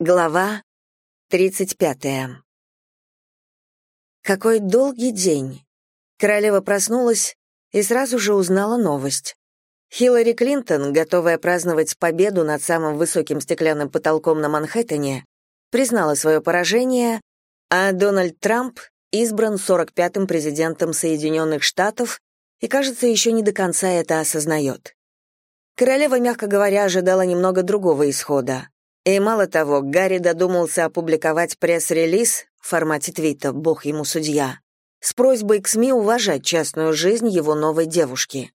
Глава 35. Какой долгий день. Королева проснулась и сразу же узнала новость. Хиллари Клинтон, готовая праздновать победу над самым высоким стеклянным потолком на Манхэттене, признала свое поражение, а Дональд Трамп избран 45-м президентом Соединенных Штатов и, кажется, еще не до конца это осознает. Королева, мягко говоря, ожидала немного другого исхода. И мало того, Гарри додумался опубликовать пресс-релиз в формате твита «Бог ему судья» с просьбой к СМИ уважать частную жизнь его новой девушки.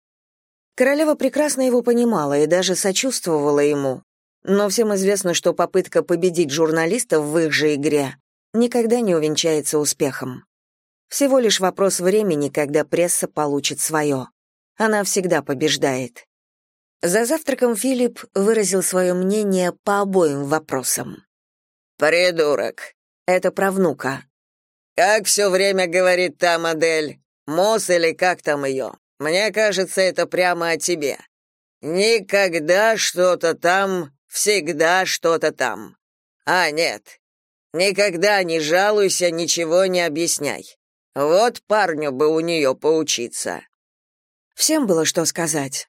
Королева прекрасно его понимала и даже сочувствовала ему, но всем известно, что попытка победить журналистов в их же игре никогда не увенчается успехом. Всего лишь вопрос времени, когда пресса получит свое. Она всегда побеждает. За завтраком Филипп выразил свое мнение по обоим вопросам. «Придурок!» — это про внука. «Как все время говорит та модель, Мосс или как там ее? Мне кажется, это прямо о тебе. Никогда что-то там, всегда что-то там. А, нет, никогда не жалуйся, ничего не объясняй. Вот парню бы у нее поучиться». Всем было что сказать.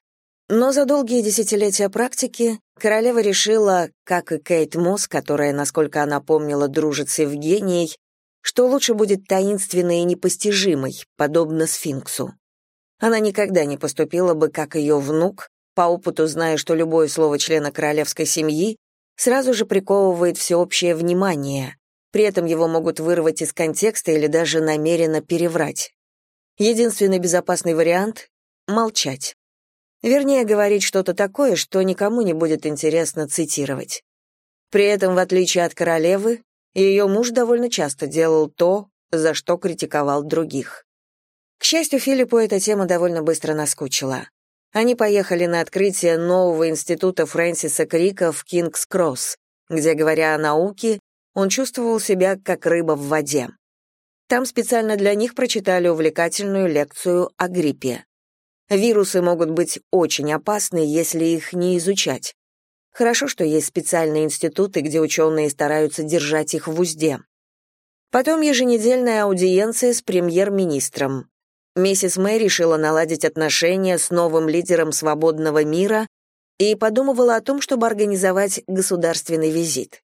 Но за долгие десятилетия практики королева решила, как и Кейт Мосс, которая, насколько она помнила, дружит с Евгенией, что лучше будет таинственной и непостижимой, подобно сфинксу. Она никогда не поступила бы, как ее внук, по опыту зная, что любое слово члена королевской семьи сразу же приковывает всеобщее внимание, при этом его могут вырвать из контекста или даже намеренно переврать. Единственный безопасный вариант — молчать. Вернее, говорить что-то такое, что никому не будет интересно цитировать. При этом, в отличие от королевы, ее муж довольно часто делал то, за что критиковал других. К счастью, Филиппу эта тема довольно быстро наскучила. Они поехали на открытие нового института Фрэнсиса Крика в Кингс-Кросс, где, говоря о науке, он чувствовал себя как рыба в воде. Там специально для них прочитали увлекательную лекцию о гриппе. Вирусы могут быть очень опасны, если их не изучать. Хорошо, что есть специальные институты, где ученые стараются держать их в узде. Потом еженедельная аудиенция с премьер-министром. Миссис Мэй решила наладить отношения с новым лидером свободного мира и подумывала о том, чтобы организовать государственный визит.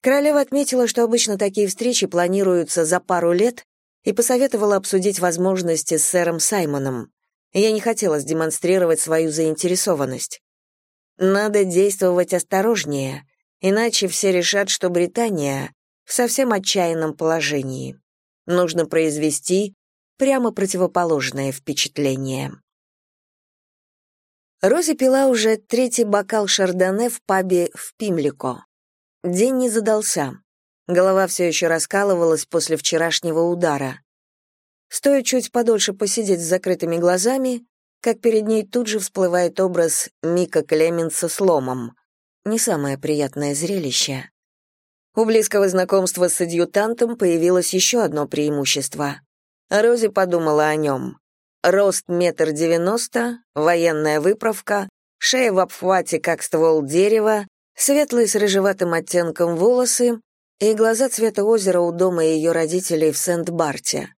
Королева отметила, что обычно такие встречи планируются за пару лет, и посоветовала обсудить возможности с сэром Саймоном. Я не хотела демонстрировать свою заинтересованность. Надо действовать осторожнее, иначе все решат, что Британия в совсем отчаянном положении. Нужно произвести прямо противоположное впечатление. Рози пила уже третий бокал шардоне в пабе в Пимлико. День не задался. Голова все еще раскалывалась после вчерашнего удара. Стоит чуть подольше посидеть с закрытыми глазами, как перед ней тут же всплывает образ Мика Клеменса с ломом. Не самое приятное зрелище. У близкого знакомства с адъютантом появилось еще одно преимущество. Рози подумала о нем. Рост метр девяносто, военная выправка, шея в обхвате, как ствол дерева, светлые с рыжеватым оттенком волосы и глаза цвета озера у дома ее родителей в Сент-Барте.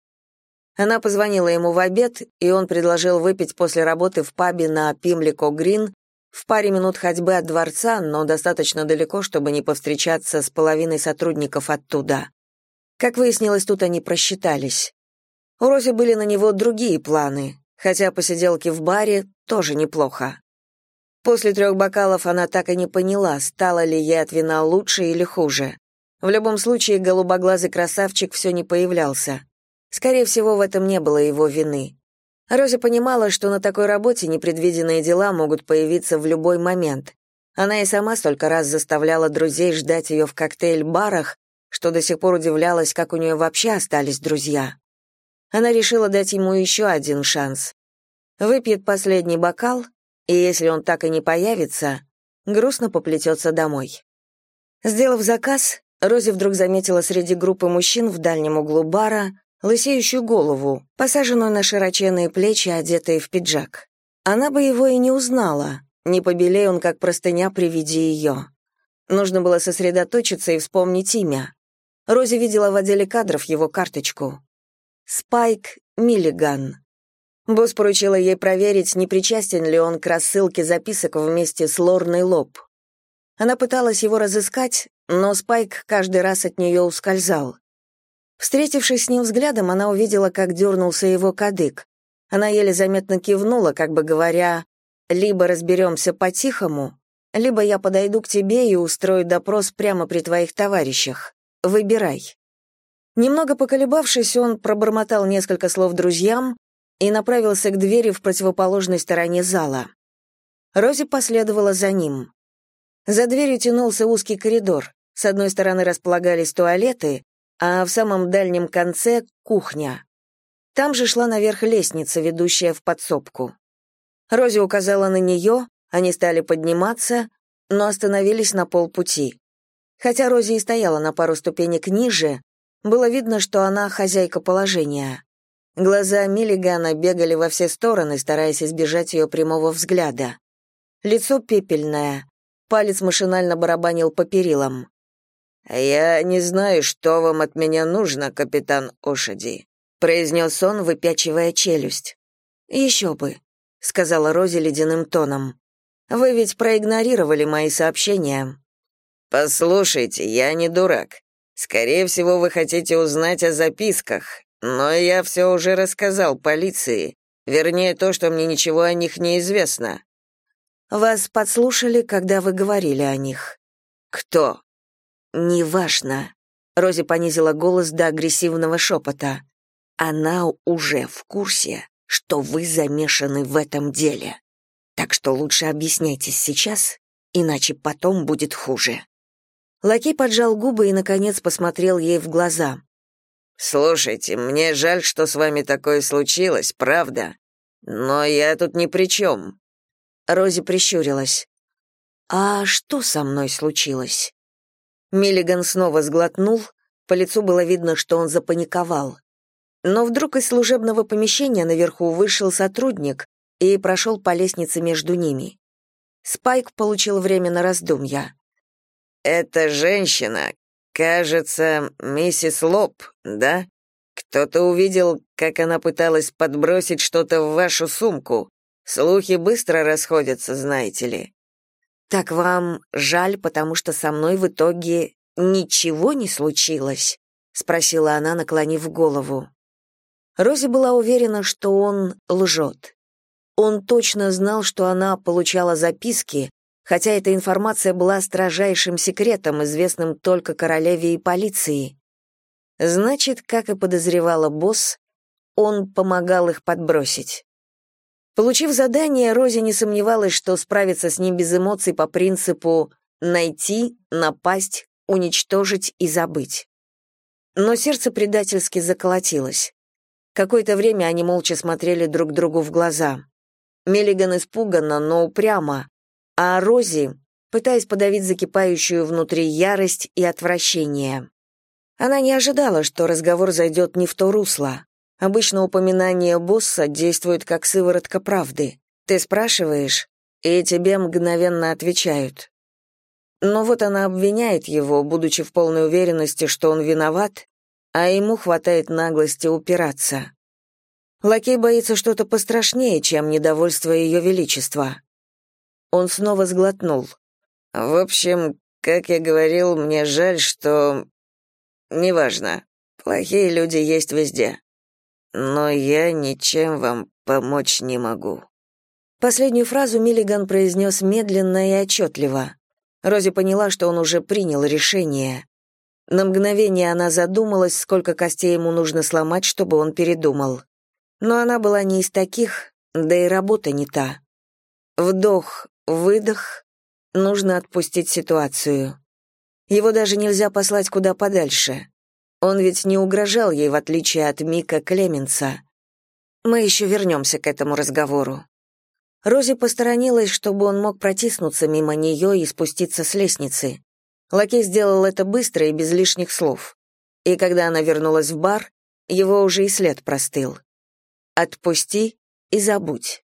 Она позвонила ему в обед, и он предложил выпить после работы в пабе на Пимлико-Грин в паре минут ходьбы от дворца, но достаточно далеко, чтобы не повстречаться с половиной сотрудников оттуда. Как выяснилось, тут они просчитались. У Рози были на него другие планы, хотя посиделки в баре тоже неплохо. После трех бокалов она так и не поняла, стало ли ей от вина лучше или хуже. В любом случае, голубоглазый красавчик все не появлялся. Скорее всего, в этом не было его вины. Рози понимала, что на такой работе непредвиденные дела могут появиться в любой момент. Она и сама столько раз заставляла друзей ждать ее в коктейль-барах, что до сих пор удивлялась, как у нее вообще остались друзья. Она решила дать ему еще один шанс. Выпьет последний бокал, и если он так и не появится, грустно поплетется домой. Сделав заказ, Рози вдруг заметила среди группы мужчин в дальнем углу бара лысеющую голову, посаженную на широченные плечи, одетые в пиджак. Она бы его и не узнала, не побелей он, как простыня при виде ее. Нужно было сосредоточиться и вспомнить имя. Рози видела в отделе кадров его карточку. Спайк Миллиган. Босс поручила ей проверить, не причастен ли он к рассылке записок вместе с Лорной Лоб. Она пыталась его разыскать, но Спайк каждый раз от нее ускользал. Встретившись с ним взглядом, она увидела, как дернулся его кадык. Она еле заметно кивнула, как бы говоря, «Либо разберемся по-тихому, либо я подойду к тебе и устрою допрос прямо при твоих товарищах. Выбирай». Немного поколебавшись, он пробормотал несколько слов друзьям и направился к двери в противоположной стороне зала. Рози последовала за ним. За дверью тянулся узкий коридор. С одной стороны располагались туалеты, а в самом дальнем конце — кухня. Там же шла наверх лестница, ведущая в подсобку. Рози указала на нее, они стали подниматься, но остановились на полпути. Хотя Рози и стояла на пару ступенек ниже, было видно, что она хозяйка положения. Глаза Миллигана бегали во все стороны, стараясь избежать ее прямого взгляда. Лицо пепельное, Палец машинально барабанил по перилам. «Я не знаю, что вам от меня нужно, капитан Ошади», произнес он, выпячивая челюсть. «Еще бы», — сказала Рози ледяным тоном. «Вы ведь проигнорировали мои сообщения». «Послушайте, я не дурак. Скорее всего, вы хотите узнать о записках, но я все уже рассказал полиции, вернее, то, что мне ничего о них не известно. Вас подслушали, когда вы говорили о них. Кто? Неважно. Рози понизила голос до агрессивного шепота. Она уже в курсе, что вы замешаны в этом деле. Так что лучше объясняйтесь сейчас, иначе потом будет хуже. Лакей поджал губы и наконец посмотрел ей в глаза. Слушайте, мне жаль, что с вами такое случилось, правда? Но я тут ни при чем. Рози прищурилась. «А что со мной случилось?» Миллиган снова сглотнул, по лицу было видно, что он запаниковал. Но вдруг из служебного помещения наверху вышел сотрудник и прошел по лестнице между ними. Спайк получил время на раздумья. «Эта женщина, кажется, миссис Лоб, да? Кто-то увидел, как она пыталась подбросить что-то в вашу сумку. Слухи быстро расходятся, знаете ли. Так вам жаль, потому что со мной в итоге ничего не случилось, спросила она, наклонив голову. Рози была уверена, что он лжет. Он точно знал, что она получала записки, хотя эта информация была строжайшим секретом, известным только королеве и полиции. Значит, как и подозревала босс, он помогал их подбросить. Получив задание, Рози не сомневалась, что справится с ним без эмоций по принципу «найти, напасть, уничтожить и забыть». Но сердце предательски заколотилось. Какое-то время они молча смотрели друг другу в глаза. Миллиган испуганно, но упрямо, а Рози, пытаясь подавить закипающую внутри ярость и отвращение. Она не ожидала, что разговор зайдет не в то русло. Обычно упоминание босса действует как сыворотка правды. Ты спрашиваешь, и тебе мгновенно отвечают. Но вот она обвиняет его, будучи в полной уверенности, что он виноват, а ему хватает наглости упираться. Лакей боится что-то пострашнее, чем недовольство ее величества. Он снова сглотнул. «В общем, как я говорил, мне жаль, что... Неважно. Плохие люди есть везде но я ничем вам помочь не могу». Последнюю фразу Миллиган произнес медленно и отчетливо. Рози поняла, что он уже принял решение. На мгновение она задумалась, сколько костей ему нужно сломать, чтобы он передумал. Но она была не из таких, да и работа не та. Вдох, выдох, нужно отпустить ситуацию. Его даже нельзя послать куда подальше. Он ведь не угрожал ей, в отличие от Мика Клеменса. Мы еще вернемся к этому разговору. Рози посторонилась, чтобы он мог протиснуться мимо нее и спуститься с лестницы. Лакей сделал это быстро и без лишних слов. И когда она вернулась в бар, его уже и след простыл. «Отпусти и забудь».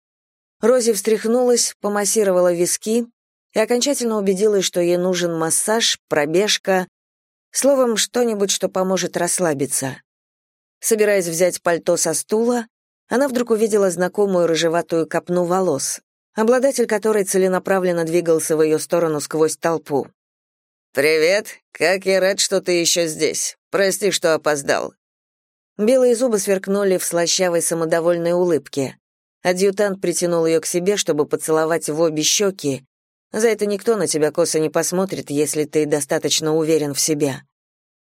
Рози встряхнулась, помассировала виски, и окончательно убедилась, что ей нужен массаж, пробежка, словом, что-нибудь, что поможет расслабиться. Собираясь взять пальто со стула, она вдруг увидела знакомую рыжеватую копну волос, обладатель которой целенаправленно двигался в ее сторону сквозь толпу. «Привет, как я рад, что ты еще здесь. Прости, что опоздал». Белые зубы сверкнули в слащавой самодовольной улыбке. Адъютант притянул ее к себе, чтобы поцеловать в обе щеки. За это никто на тебя косо не посмотрит, если ты достаточно уверен в себе.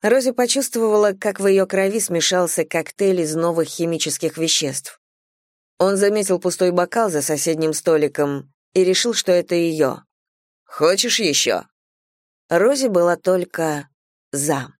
Рози почувствовала, как в ее крови смешался коктейль из новых химических веществ. Он заметил пустой бокал за соседним столиком и решил, что это ее. «Хочешь еще?» Рози была только «за».